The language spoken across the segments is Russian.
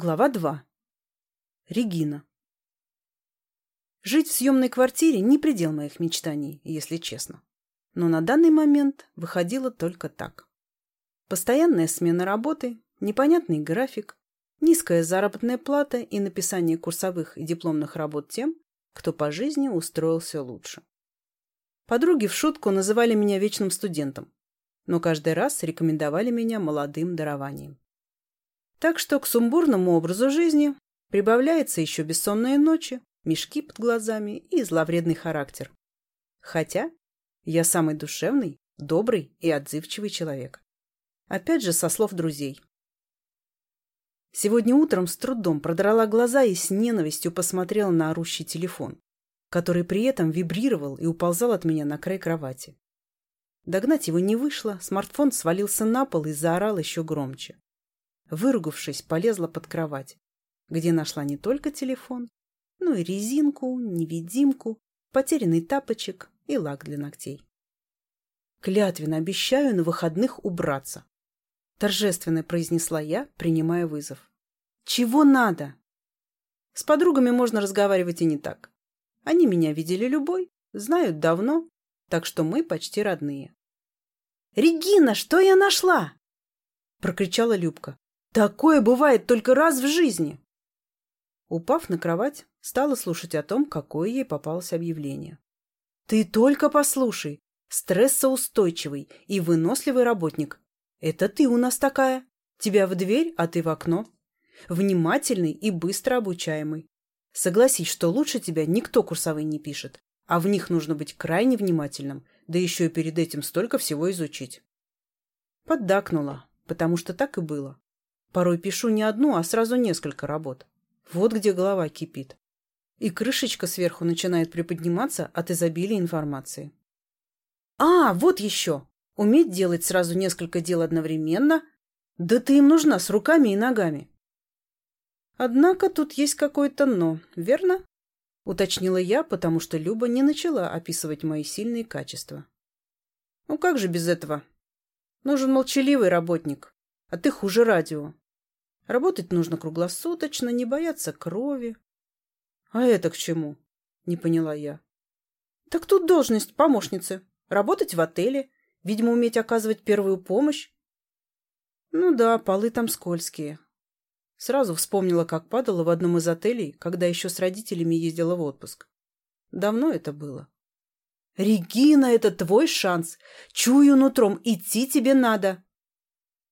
Глава 2. Регина. Жить в съемной квартире не предел моих мечтаний, если честно. Но на данный момент выходило только так. Постоянная смена работы, непонятный график, низкая заработная плата и написание курсовых и дипломных работ тем, кто по жизни устроился лучше. Подруги в шутку называли меня вечным студентом, но каждый раз рекомендовали меня молодым дарованием. Так что к сумбурному образу жизни прибавляется еще бессонные ночи, мешки под глазами и зловредный характер. Хотя я самый душевный, добрый и отзывчивый человек. Опять же, со слов друзей. Сегодня утром с трудом продрала глаза и с ненавистью посмотрела на орущий телефон, который при этом вибрировал и уползал от меня на край кровати. Догнать его не вышло, смартфон свалился на пол и заорал еще громче выругавшись, полезла под кровать, где нашла не только телефон, но и резинку, невидимку, потерянный тапочек и лак для ногтей. «Клятвенно обещаю на выходных убраться», — торжественно произнесла я, принимая вызов. «Чего надо?» С подругами можно разговаривать и не так. Они меня видели любой, знают давно, так что мы почти родные. «Регина, что я нашла?» — прокричала Любка. Такое бывает только раз в жизни!» Упав на кровать, стала слушать о том, какое ей попалось объявление. «Ты только послушай! Стрессоустойчивый и выносливый работник. Это ты у нас такая. Тебя в дверь, а ты в окно. Внимательный и быстро обучаемый. Согласись, что лучше тебя никто курсовой не пишет, а в них нужно быть крайне внимательным, да еще и перед этим столько всего изучить». Поддакнула, потому что так и было. Порой пишу не одну, а сразу несколько работ. Вот где голова кипит. И крышечка сверху начинает приподниматься от изобилия информации. А, вот еще! Уметь делать сразу несколько дел одновременно? Да ты им нужна с руками и ногами. Однако тут есть какое-то «но», верно? Уточнила я, потому что Люба не начала описывать мои сильные качества. Ну как же без этого? Нужен молчаливый работник, а ты хуже радио. Работать нужно круглосуточно, не бояться крови. — А это к чему? — не поняла я. — Так тут должность помощницы. Работать в отеле. Видимо, уметь оказывать первую помощь. Ну да, полы там скользкие. Сразу вспомнила, как падала в одном из отелей, когда еще с родителями ездила в отпуск. Давно это было. «Регина, это твой шанс! Чую нутром, идти тебе надо!»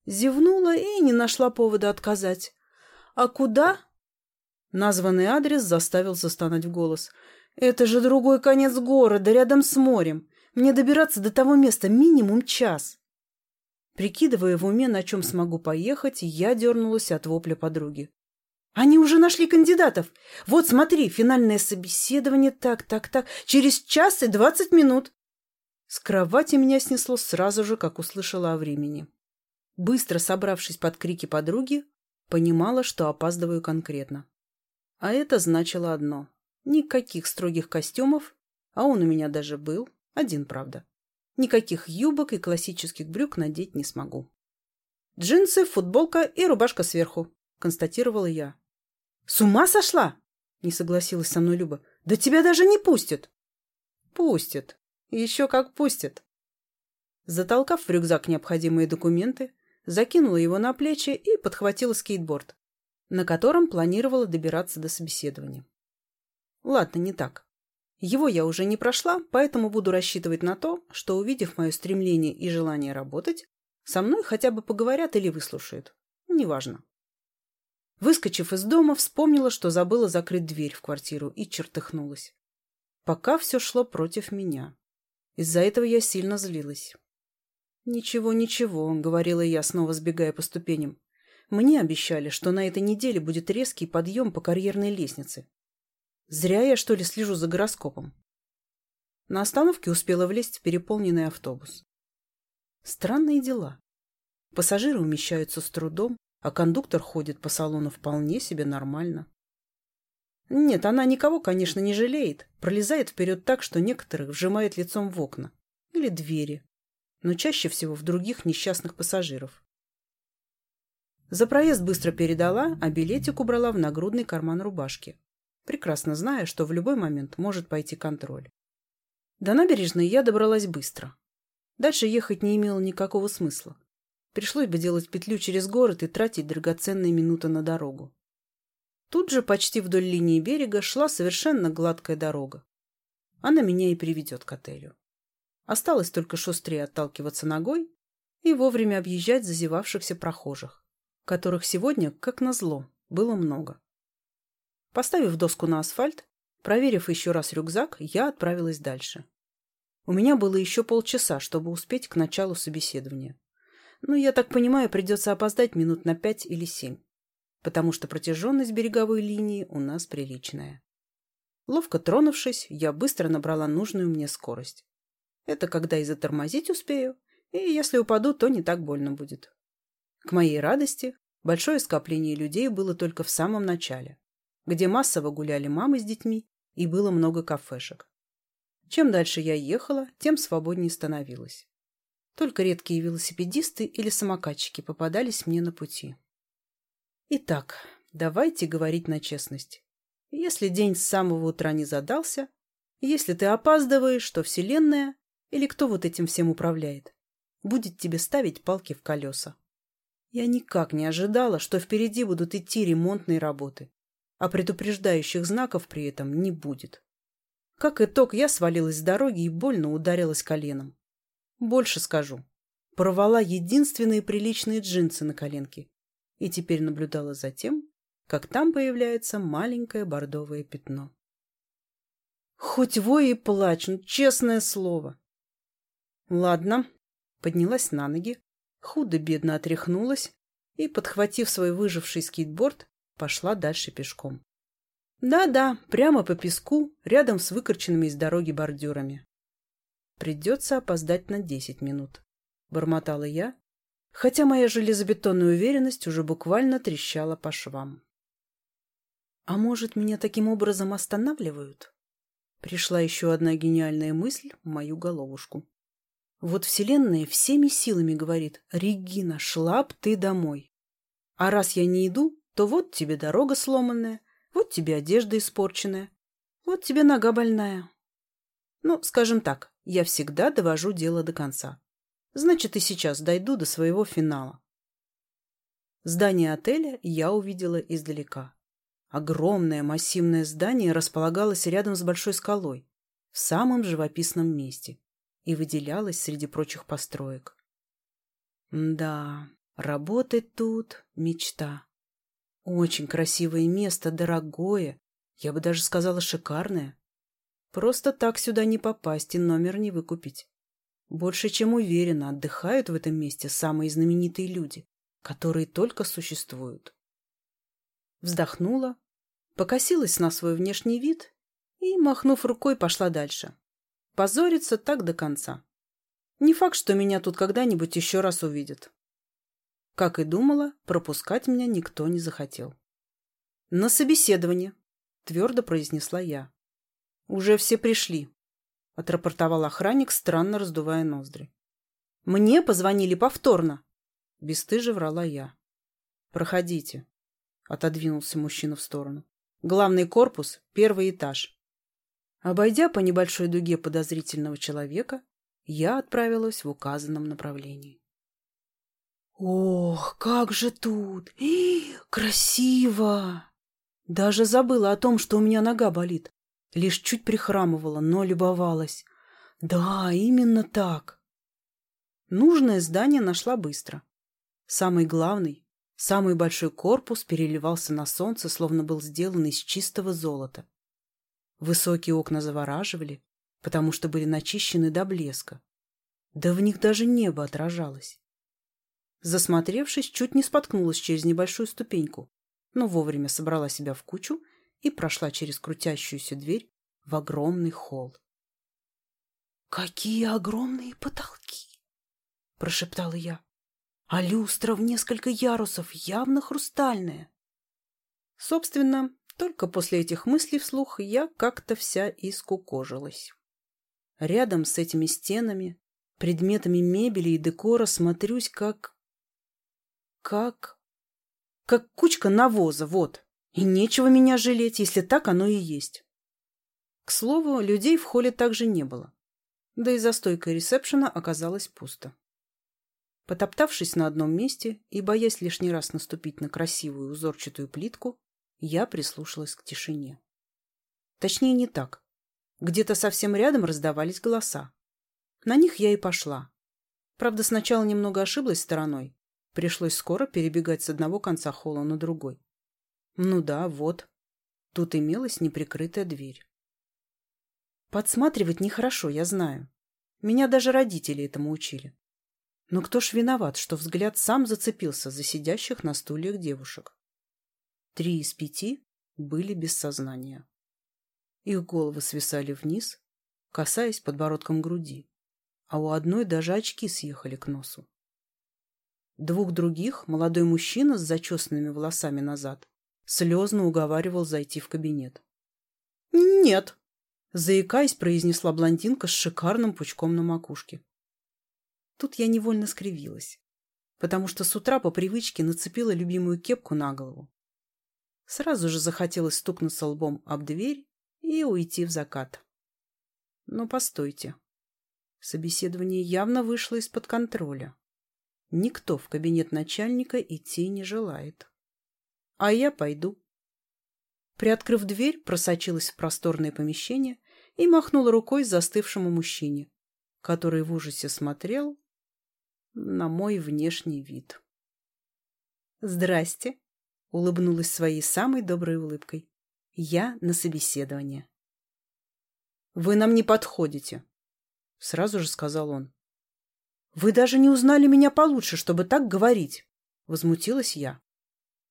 Зевнула и не нашла повода отказать. «А куда?» Названный адрес заставил застонать в голос. «Это же другой конец города, рядом с морем. Мне добираться до того места минимум час». Прикидывая в уме, на чем смогу поехать, я дернулась от вопля подруги. «Они уже нашли кандидатов! Вот, смотри, финальное собеседование, так, так, так, через час и двадцать минут!» С кровати меня снесло сразу же, как услышала о времени быстро собравшись под крики подруги, понимала, что опаздываю конкретно. А это значило одно. Никаких строгих костюмов, а он у меня даже был, один, правда. Никаких юбок и классических брюк надеть не смогу. «Джинсы, футболка и рубашка сверху», — констатировала я. «С ума сошла?» — не согласилась со мной Люба. «Да тебя даже не пустят!» «Пустят. Еще как пустят!» Затолкав в рюкзак необходимые документы, закинула его на плечи и подхватила скейтборд, на котором планировала добираться до собеседования. Ладно, не так. Его я уже не прошла, поэтому буду рассчитывать на то, что, увидев мое стремление и желание работать, со мной хотя бы поговорят или выслушают. Неважно. Выскочив из дома, вспомнила, что забыла закрыть дверь в квартиру и чертыхнулась. Пока все шло против меня. Из-за этого я сильно злилась. «Ничего, ничего», — говорила я, снова сбегая по ступеням. «Мне обещали, что на этой неделе будет резкий подъем по карьерной лестнице. Зря я, что ли, слежу за гороскопом». На остановке успела влезть в переполненный автобус. Странные дела. Пассажиры умещаются с трудом, а кондуктор ходит по салону вполне себе нормально. Нет, она никого, конечно, не жалеет, пролезает вперед так, что некоторых вжимает лицом в окна или двери, но чаще всего в других несчастных пассажиров. За проезд быстро передала, а билетик убрала в нагрудный карман рубашки, прекрасно зная, что в любой момент может пойти контроль. До набережной я добралась быстро. Дальше ехать не имело никакого смысла. Пришлось бы делать петлю через город и тратить драгоценные минуты на дорогу. Тут же почти вдоль линии берега шла совершенно гладкая дорога. Она меня и приведет к отелю. Осталось только шустрее отталкиваться ногой и вовремя объезжать зазевавшихся прохожих, которых сегодня, как назло, было много. Поставив доску на асфальт, проверив еще раз рюкзак, я отправилась дальше. У меня было еще полчаса, чтобы успеть к началу собеседования. но я так понимаю, придется опоздать минут на пять или семь, потому что протяженность береговой линии у нас приличная. Ловко тронувшись, я быстро набрала нужную мне скорость. Это когда и затормозить успею, и если упаду, то не так больно будет. К моей радости, большое скопление людей было только в самом начале, где массово гуляли мамы с детьми и было много кафешек. Чем дальше я ехала, тем свободнее становилась. Только редкие велосипедисты или самокатчики попадались мне на пути. Итак, давайте говорить на честность. Если день с самого утра не задался, если ты опаздываешь, то Вселенная или кто вот этим всем управляет? Будет тебе ставить палки в колеса. Я никак не ожидала, что впереди будут идти ремонтные работы, а предупреждающих знаков при этом не будет. Как итог, я свалилась с дороги и больно ударилась коленом. Больше скажу. Порвала единственные приличные джинсы на коленке и теперь наблюдала за тем, как там появляется маленькое бордовое пятно. Хоть вой и плачь, ну, честное слово. Ладно. Поднялась на ноги, худо-бедно отряхнулась и, подхватив свой выживший скейтборд, пошла дальше пешком. Да-да, прямо по песку, рядом с выкорченными из дороги бордюрами. Придется опоздать на десять минут. Бормотала я, хотя моя железобетонная уверенность уже буквально трещала по швам. А может, меня таким образом останавливают? Пришла еще одна гениальная мысль в мою головушку. Вот Вселенная всеми силами говорит, Регина, шла б ты домой. А раз я не иду, то вот тебе дорога сломанная, вот тебе одежда испорченная, вот тебе нога больная. Ну, скажем так, я всегда довожу дело до конца. Значит, и сейчас дойду до своего финала. Здание отеля я увидела издалека. Огромное массивное здание располагалось рядом с большой скалой, в самом живописном месте и выделялась среди прочих построек. Да, работать тут — мечта. Очень красивое место, дорогое, я бы даже сказала шикарное. Просто так сюда не попасть и номер не выкупить. Больше чем уверенно отдыхают в этом месте самые знаменитые люди, которые только существуют. Вздохнула, покосилась на свой внешний вид и, махнув рукой, пошла дальше позориться так до конца. Не факт, что меня тут когда-нибудь еще раз увидят. Как и думала, пропускать меня никто не захотел. «На собеседование», — твердо произнесла я. «Уже все пришли», — отрапортовал охранник, странно раздувая ноздри. «Мне позвонили повторно», — бесстыже врала я. «Проходите», — отодвинулся мужчина в сторону. «Главный корпус, первый этаж. Обойдя по небольшой дуге подозрительного человека, я отправилась в указанном направлении. Ох, как же тут! И, красиво! Даже забыла о том, что у меня нога болит. Лишь чуть прихрамывала, но любовалась. Да, именно так. Нужное здание нашла быстро. Самый главный, самый большой корпус переливался на солнце, словно был сделан из чистого золота. Высокие окна завораживали, потому что были начищены до блеска. Да в них даже небо отражалось. Засмотревшись, чуть не споткнулась через небольшую ступеньку, но вовремя собрала себя в кучу и прошла через крутящуюся дверь в огромный холл. «Какие огромные потолки!» — прошептала я. «А люстра в несколько ярусов явно хрустальная!» Собственно, только после этих мыслей вслух я как-то вся искукожилась. Рядом с этими стенами, предметами мебели и декора смотрюсь как... как... как кучка навоза, вот. И нечего меня жалеть, если так оно и есть. К слову, людей в холле также не было. Да и за стойкой ресепшена оказалось пусто. Потоптавшись на одном месте и боясь лишний раз наступить на красивую узорчатую плитку, я прислушалась к тишине. Точнее, не так. Где-то совсем рядом раздавались голоса. На них я и пошла. Правда, сначала немного ошиблась стороной. Пришлось скоро перебегать с одного конца холла на другой. Ну да, вот. Тут имелась неприкрытая дверь. Подсматривать нехорошо, я знаю. Меня даже родители этому учили. Но кто ж виноват, что взгляд сам зацепился за сидящих на стульях девушек? Три из пяти были без сознания. Их головы свисали вниз, касаясь подбородком груди, а у одной даже очки съехали к носу. Двух других молодой мужчина с зачесанными волосами назад слезно уговаривал зайти в кабинет. «Нет!» — заикаясь, произнесла блондинка с шикарным пучком на макушке. Тут я невольно скривилась, потому что с утра по привычке нацепила любимую кепку на голову Сразу же захотелось стукнуться лбом об дверь и уйти в закат. Но постойте. Собеседование явно вышло из-под контроля. Никто в кабинет начальника идти не желает. А я пойду. Приоткрыв дверь, просочилась в просторное помещение и махнула рукой застывшему мужчине, который в ужасе смотрел на мой внешний вид. «Здрасте!» улыбнулась своей самой доброй улыбкой. Я на собеседование. «Вы нам не подходите», — сразу же сказал он. «Вы даже не узнали меня получше, чтобы так говорить», — возмутилась я.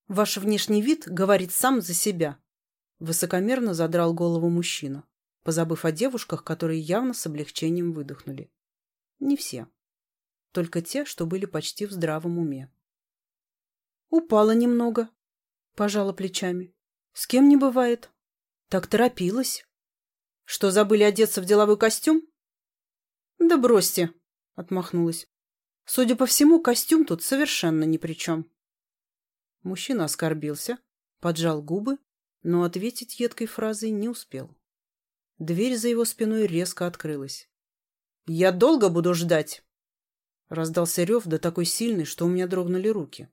«Ваш внешний вид говорит сам за себя», — высокомерно задрал голову мужчина, позабыв о девушках, которые явно с облегчением выдохнули. Не все. Только те, что были почти в здравом уме. «Упала немного», пожала плечами. С кем не бывает. Так торопилась. Что, забыли одеться в деловой костюм? Да бросьте, отмахнулась. Судя по всему, костюм тут совершенно ни при чем. Мужчина оскорбился, поджал губы, но ответить едкой фразой не успел. Дверь за его спиной резко открылась. «Я долго буду ждать!» Раздался рев да такой сильный, что у меня дрогнули руки.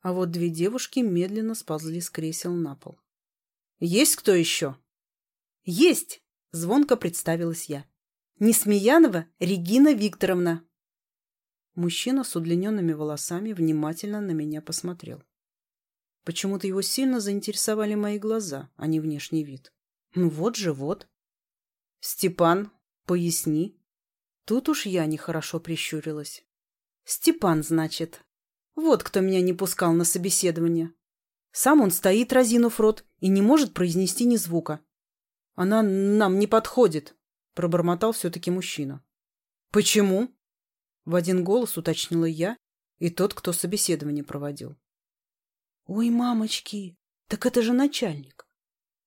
А вот две девушки медленно сползли с кресел на пол. «Есть кто еще?» «Есть!» – звонко представилась я. «Несмеянова Регина Викторовна!» Мужчина с удлиненными волосами внимательно на меня посмотрел. Почему-то его сильно заинтересовали мои глаза, а не внешний вид. Ну вот же, вот. «Степан, поясни». Тут уж я нехорошо прищурилась. «Степан, значит», вот кто меня не пускал на собеседование. Сам он стоит, разинув рот, и не может произнести ни звука. Она нам не подходит, пробормотал все-таки мужчина. Почему? В один голос уточнила я и тот, кто собеседование проводил. Ой, мамочки, так это же начальник.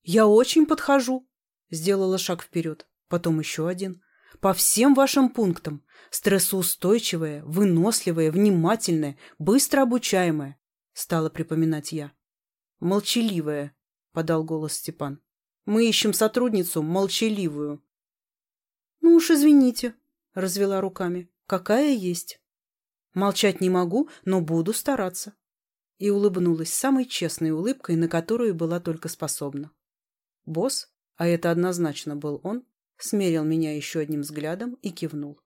Я очень подхожу, сделала шаг вперед, потом еще один, по всем вашим пунктам. Стрессоустойчивая, выносливая, внимательная, быстро обучаемая. Стала припоминать я. Молчаливая, подал голос Степан. Мы ищем сотрудницу молчаливую. Ну уж извините, развела руками. Какая есть. Молчать не могу, но буду стараться. И улыбнулась самой честной улыбкой, на которую была только способна. Босс, а это однозначно был он, смерил меня еще одним взглядом и кивнул.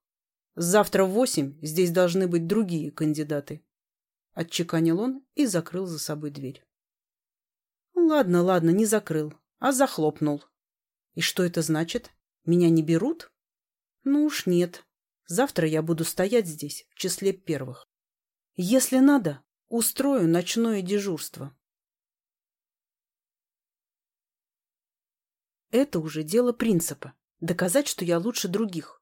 «Завтра в восемь здесь должны быть другие кандидаты», — отчеканил он и закрыл за собой дверь. «Ладно, ладно, не закрыл, а захлопнул. И что это значит? Меня не берут?» «Ну уж нет. Завтра я буду стоять здесь, в числе первых. Если надо, устрою ночное дежурство». Это уже дело принципа доказать, что я лучше других.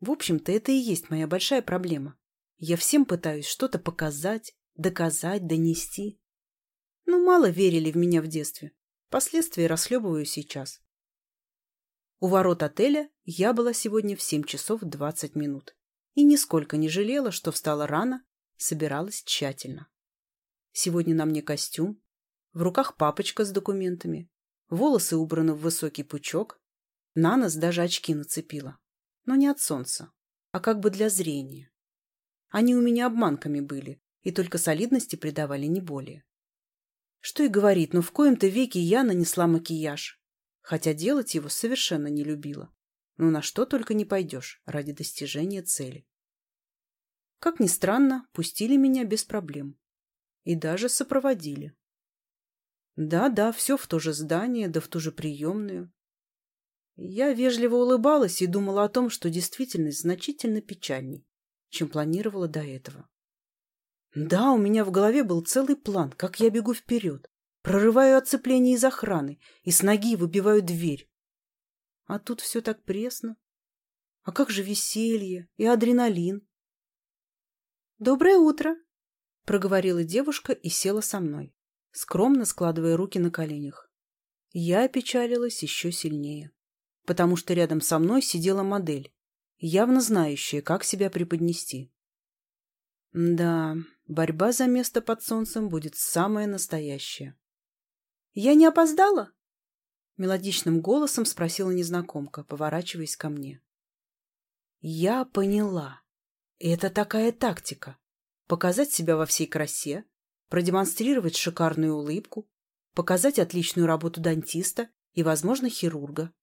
В общем-то, это и есть моя большая проблема. Я всем пытаюсь что-то показать, доказать, донести. Но мало верили в меня в детстве. Последствия расхлебываю сейчас. У ворот отеля я была сегодня в 7 часов 20 минут и нисколько не жалела, что встала рано, собиралась тщательно. Сегодня на мне костюм, в руках папочка с документами, волосы убраны в высокий пучок, на нос даже очки нацепила. Но не от солнца, а как бы для зрения. Они у меня обманками были и только солидности придавали не более. Что и говорит, но в коем-то веке я нанесла макияж, хотя делать его совершенно не любила. Но на что только не пойдешь ради достижения цели. Как ни странно, пустили меня без проблем. И даже сопроводили. Да-да, все в то же здание, да в ту же приемную. Я вежливо улыбалась и думала о том, что действительность значительно печальней, чем планировала до этого. Да, у меня в голове был целый план, как я бегу вперед, прорываю оцепление из охраны и с ноги выбиваю дверь. А тут все так пресно. А как же веселье и адреналин? «Доброе утро!» — проговорила девушка и села со мной, скромно складывая руки на коленях. Я опечалилась еще сильнее потому что рядом со мной сидела модель, явно знающая, как себя преподнести. Да, борьба за место под солнцем будет самая настоящая. «Я не опоздала?» Мелодичным голосом спросила незнакомка, поворачиваясь ко мне. «Я поняла. Это такая тактика. Показать себя во всей красе, продемонстрировать шикарную улыбку, показать отличную работу дантиста и, возможно, хирурга,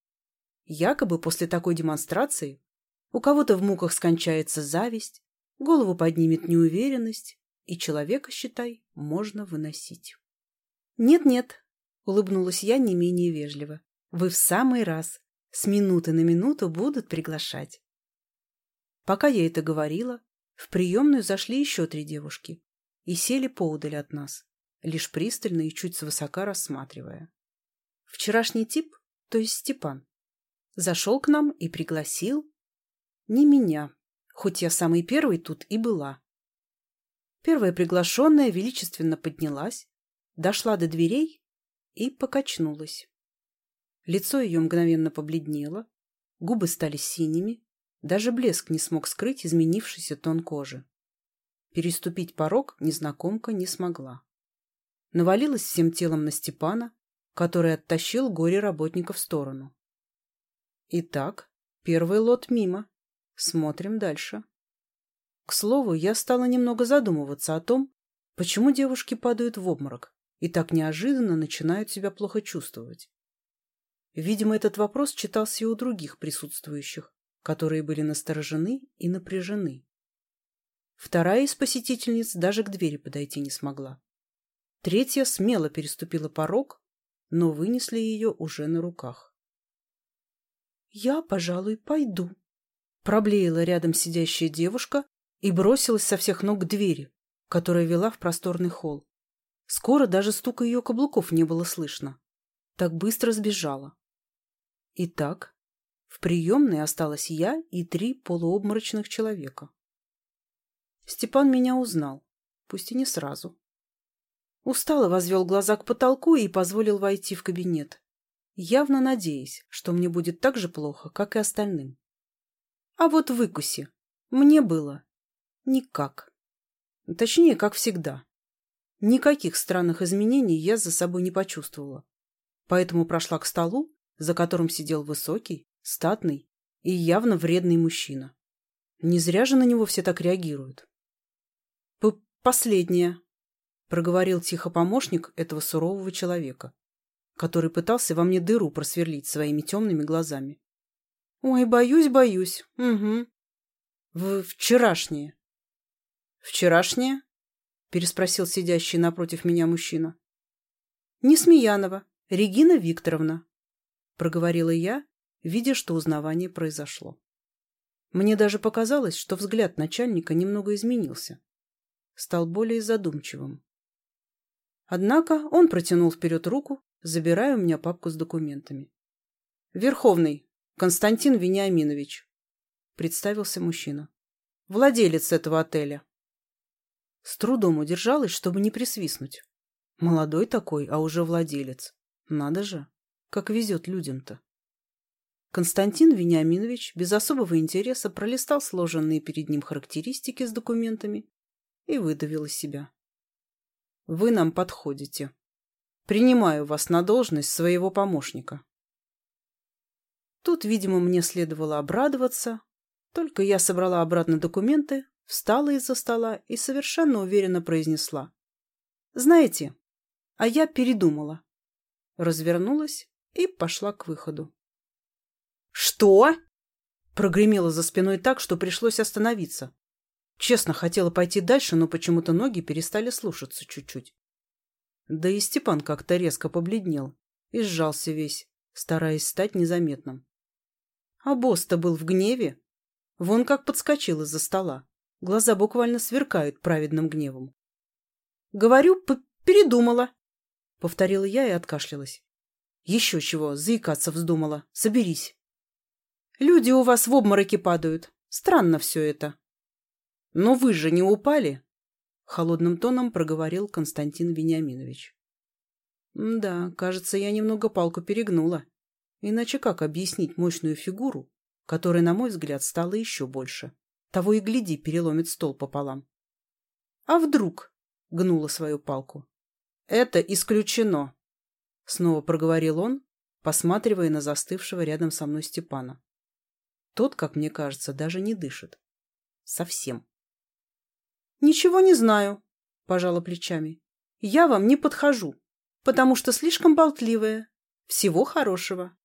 Якобы после такой демонстрации у кого-то в муках скончается зависть, голову поднимет неуверенность, и человека, считай, можно выносить. «Нет-нет», — улыбнулась я не менее вежливо, — «вы в самый раз, с минуты на минуту будут приглашать». Пока я это говорила, в приемную зашли еще три девушки и сели поудаль от нас, лишь пристально и чуть свысока рассматривая. Вчерашний тип, то есть Степан, зашел к нам и пригласил. Не меня, хоть я самый первый тут и была. Первая приглашенная величественно поднялась, дошла до дверей и покачнулась. Лицо ее мгновенно побледнело, губы стали синими, даже блеск не смог скрыть изменившийся тон кожи. Переступить порог незнакомка не смогла. Навалилась всем телом на Степана, который оттащил горе работника в сторону. Итак, первый лот мимо. Смотрим дальше. К слову, я стала немного задумываться о том, почему девушки падают в обморок и так неожиданно начинают себя плохо чувствовать. Видимо, этот вопрос читался и у других присутствующих, которые были насторожены и напряжены. Вторая из посетительниц даже к двери подойти не смогла. Третья смело переступила порог, но вынесли ее уже на руках я, пожалуй, пойду», — проблеяла рядом сидящая девушка и бросилась со всех ног к двери, которая вела в просторный холл. Скоро даже стука ее каблуков не было слышно. Так быстро сбежала. Итак, в приемной осталась я и три полуобморочных человека. Степан меня узнал, пусть и не сразу. Устало возвел глаза к потолку и позволил войти в кабинет явно надеясь, что мне будет так же плохо, как и остальным. А вот выкуси. Мне было. Никак. Точнее, как всегда. Никаких странных изменений я за собой не почувствовала. Поэтому прошла к столу, за которым сидел высокий, статный и явно вредный мужчина. Не зря же на него все так реагируют. — Последнее, — проговорил тихо помощник этого сурового человека который пытался во мне дыру просверлить своими темными глазами. «Ой, боюсь, боюсь. Угу. В вчерашнее». «Вчерашнее?» – переспросил сидящий напротив меня мужчина. «Несмеянова, Регина Викторовна», – проговорила я, видя, что узнавание произошло. Мне даже показалось, что взгляд начальника немного изменился. Стал более задумчивым. Однако он протянул вперед руку Забираю у меня папку с документами. «Верховный, Константин Вениаминович», — представился мужчина. «Владелец этого отеля». С трудом удержалась, чтобы не присвистнуть. Молодой такой, а уже владелец. Надо же, как везет людям-то. Константин Вениаминович без особого интереса пролистал сложенные перед ним характеристики с документами и выдавил из себя. «Вы нам подходите». Принимаю вас на должность своего помощника. Тут, видимо, мне следовало обрадоваться. Только я собрала обратно документы, встала из-за стола и совершенно уверенно произнесла. «Знаете, а я передумала». Развернулась и пошла к выходу. «Что?» Прогремело за спиной так, что пришлось остановиться. Честно, хотела пойти дальше, но почему-то ноги перестали слушаться чуть-чуть. Да и Степан как-то резко побледнел и сжался весь, стараясь стать незаметным. А босс-то был в гневе. Вон как подскочил из-за стола. Глаза буквально сверкают праведным гневом. «Говорю, передумала!» — повторила я и откашлялась. «Еще чего, заикаться вздумала. Соберись!» «Люди у вас в обмороке падают. Странно все это». «Но вы же не упали!» холодным тоном проговорил Константин Вениаминович. Да, кажется, я немного палку перегнула. Иначе как объяснить мощную фигуру, которая, на мой взгляд, стала еще больше? Того и гляди, переломит стол пополам. А вдруг? Гнула свою палку. Это исключено. Снова проговорил он, посматривая на застывшего рядом со мной Степана. Тот, как мне кажется, даже не дышит. Совсем. «Ничего не знаю», – пожала плечами. «Я вам не подхожу, потому что слишком болтливая. Всего хорошего».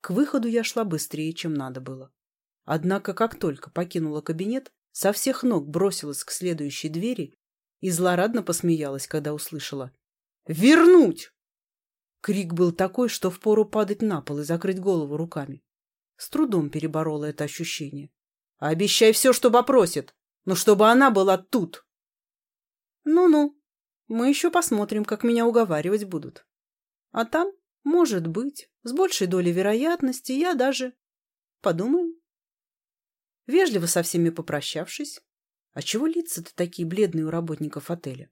К выходу я шла быстрее, чем надо было. Однако, как только покинула кабинет, со всех ног бросилась к следующей двери и злорадно посмеялась, когда услышала «Вернуть!». Крик был такой, что впору падать на пол и закрыть голову руками. С трудом переборола это ощущение. «Обещай все, что попросит!» но чтобы она была тут. Ну-ну, мы еще посмотрим, как меня уговаривать будут. А там, может быть, с большей долей вероятности я даже... Подумаю. Вежливо со всеми попрощавшись, а чего лица-то такие бледные у работников отеля?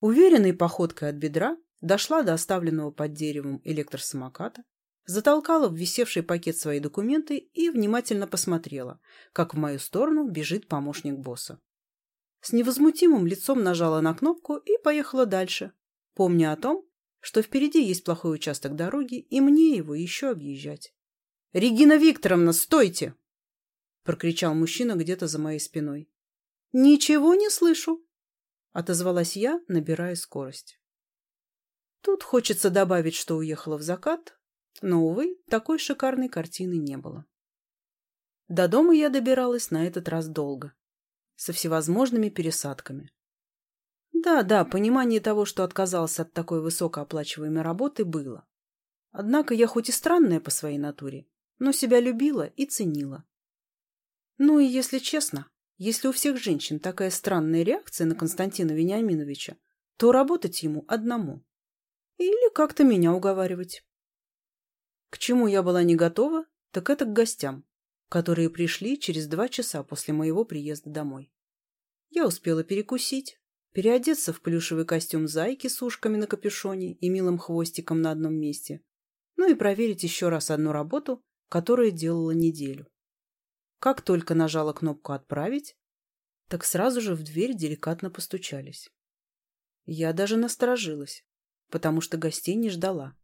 Уверенной походкой от бедра дошла до оставленного под деревом электросамоката, затолкала в висевший пакет свои документы и внимательно посмотрела, как в мою сторону бежит помощник босса. С невозмутимым лицом нажала на кнопку и поехала дальше, помня о том, что впереди есть плохой участок дороги, и мне его еще объезжать. «Регина Викторовна, стойте!» – прокричал мужчина где-то за моей спиной. «Ничего не слышу!» – отозвалась я, набирая скорость. Тут хочется добавить, что уехала в закат, но, увы, такой шикарной картины не было. До дома я добиралась на этот раз долго, со всевозможными пересадками. Да, да, понимание того, что отказалась от такой высокооплачиваемой работы, было. Однако я хоть и странная по своей натуре, но себя любила и ценила. Ну и если честно, если у всех женщин такая странная реакция на Константина Вениаминовича, то работать ему одному. Или как-то меня уговаривать. К чему я была не готова, так это к гостям, которые пришли через два часа после моего приезда домой. Я успела перекусить, переодеться в плюшевый костюм зайки с ушками на капюшоне и милым хвостиком на одном месте, ну и проверить еще раз одну работу, которую делала неделю. Как только нажала кнопку «Отправить», так сразу же в дверь деликатно постучались. Я даже насторожилась, потому что гостей не ждала.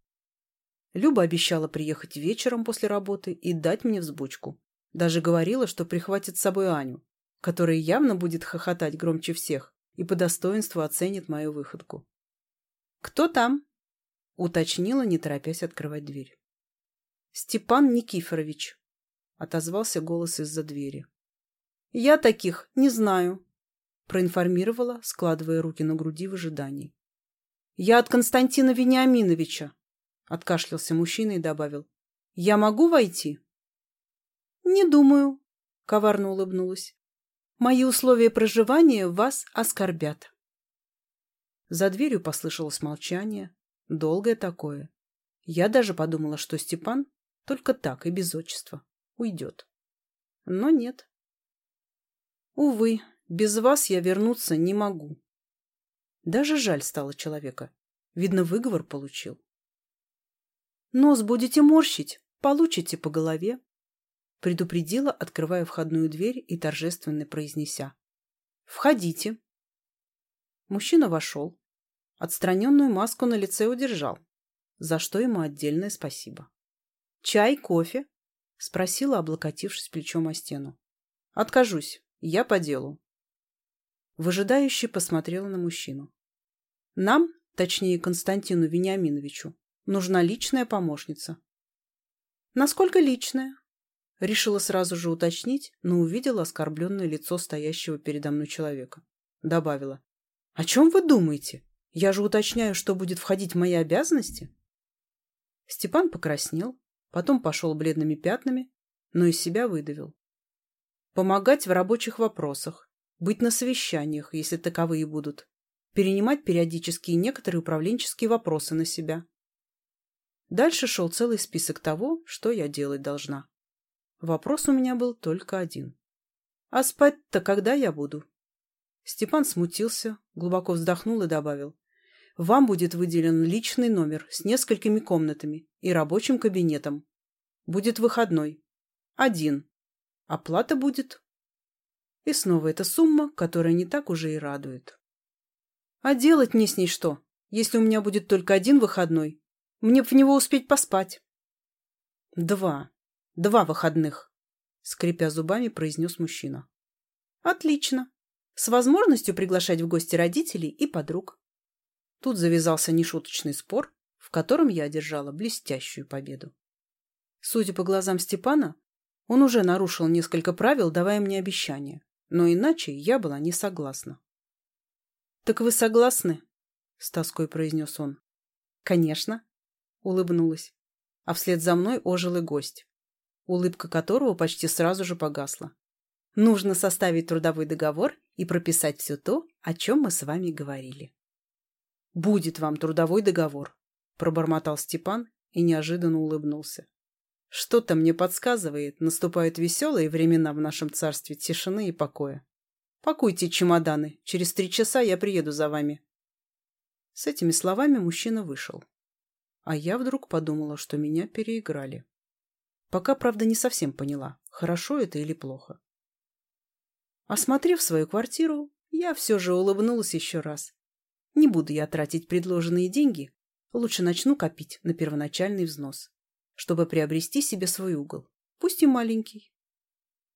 Люба обещала приехать вечером после работы и дать мне взбучку. Даже говорила, что прихватит с собой Аню, которая явно будет хохотать громче всех и по достоинству оценит мою выходку. «Кто там?» — уточнила, не торопясь открывать дверь. «Степан Никифорович», — отозвался голос из-за двери. «Я таких не знаю», — проинформировала, складывая руки на груди в ожидании. «Я от Константина Вениаминовича», — откашлялся мужчина и добавил. — Я могу войти? — Не думаю, — коварно улыбнулась. — Мои условия проживания вас оскорбят. За дверью послышалось молчание, долгое такое. Я даже подумала, что Степан только так и без отчества уйдет. Но нет. Увы, без вас я вернуться не могу. Даже жаль стало человека. Видно, выговор получил. Нос будете морщить, получите по голове. Предупредила, открывая входную дверь и торжественно произнеся. Входите. Мужчина вошел. Отстраненную маску на лице удержал, за что ему отдельное спасибо. «Чай, кофе?» — спросила, облокотившись плечом о стену. «Откажусь. Я по делу». Выжидающий посмотрела на мужчину. «Нам, точнее Константину Вениаминовичу, Нужна личная помощница. Насколько личная? Решила сразу же уточнить, но увидела оскорбленное лицо стоящего передо мной человека. Добавила. О чем вы думаете? Я же уточняю, что будет входить в мои обязанности. Степан покраснел, потом пошел бледными пятнами, но из себя выдавил. Помогать в рабочих вопросах, быть на совещаниях, если таковые будут, перенимать периодически некоторые управленческие вопросы на себя, Дальше шел целый список того, что я делать должна. Вопрос у меня был только один. «А спать-то когда я буду?» Степан смутился, глубоко вздохнул и добавил. «Вам будет выделен личный номер с несколькими комнатами и рабочим кабинетом. Будет выходной. Один. Оплата будет...» И снова эта сумма, которая не так уже и радует. «А делать мне с ней что, если у меня будет только один выходной мне б в него успеть поспать. Два. Два выходных, скрипя зубами, произнес мужчина. Отлично. С возможностью приглашать в гости родителей и подруг. Тут завязался нешуточный спор, в котором я одержала блестящую победу. Судя по глазам Степана, он уже нарушил несколько правил, давая мне обещание но иначе я была не согласна. — Так вы согласны? — с тоской произнес он. — Конечно улыбнулась. А вслед за мной ожил и гость, улыбка которого почти сразу же погасла. Нужно составить трудовой договор и прописать все то, о чем мы с вами говорили. «Будет вам трудовой договор», – пробормотал Степан и неожиданно улыбнулся. «Что-то мне подсказывает, наступают веселые времена в нашем царстве тишины и покоя. Пакуйте чемоданы, через три часа я приеду за вами». С этими словами мужчина вышел. А я вдруг подумала, что меня переиграли. Пока, правда, не совсем поняла, хорошо это или плохо. Осмотрев свою квартиру, я все же улыбнулась еще раз. Не буду я тратить предложенные деньги, лучше начну копить на первоначальный взнос, чтобы приобрести себе свой угол, пусть и маленький.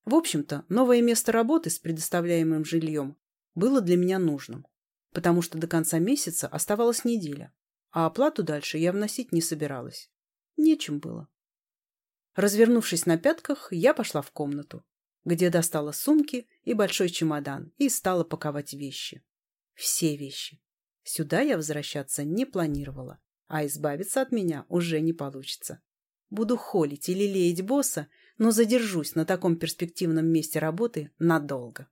В общем-то, новое место работы с предоставляемым жильем было для меня нужным, потому что до конца месяца оставалась неделя а оплату дальше я вносить не собиралась. Нечем было. Развернувшись на пятках, я пошла в комнату, где достала сумки и большой чемодан и стала паковать вещи. Все вещи. Сюда я возвращаться не планировала, а избавиться от меня уже не получится. Буду холить или леять босса, но задержусь на таком перспективном месте работы надолго.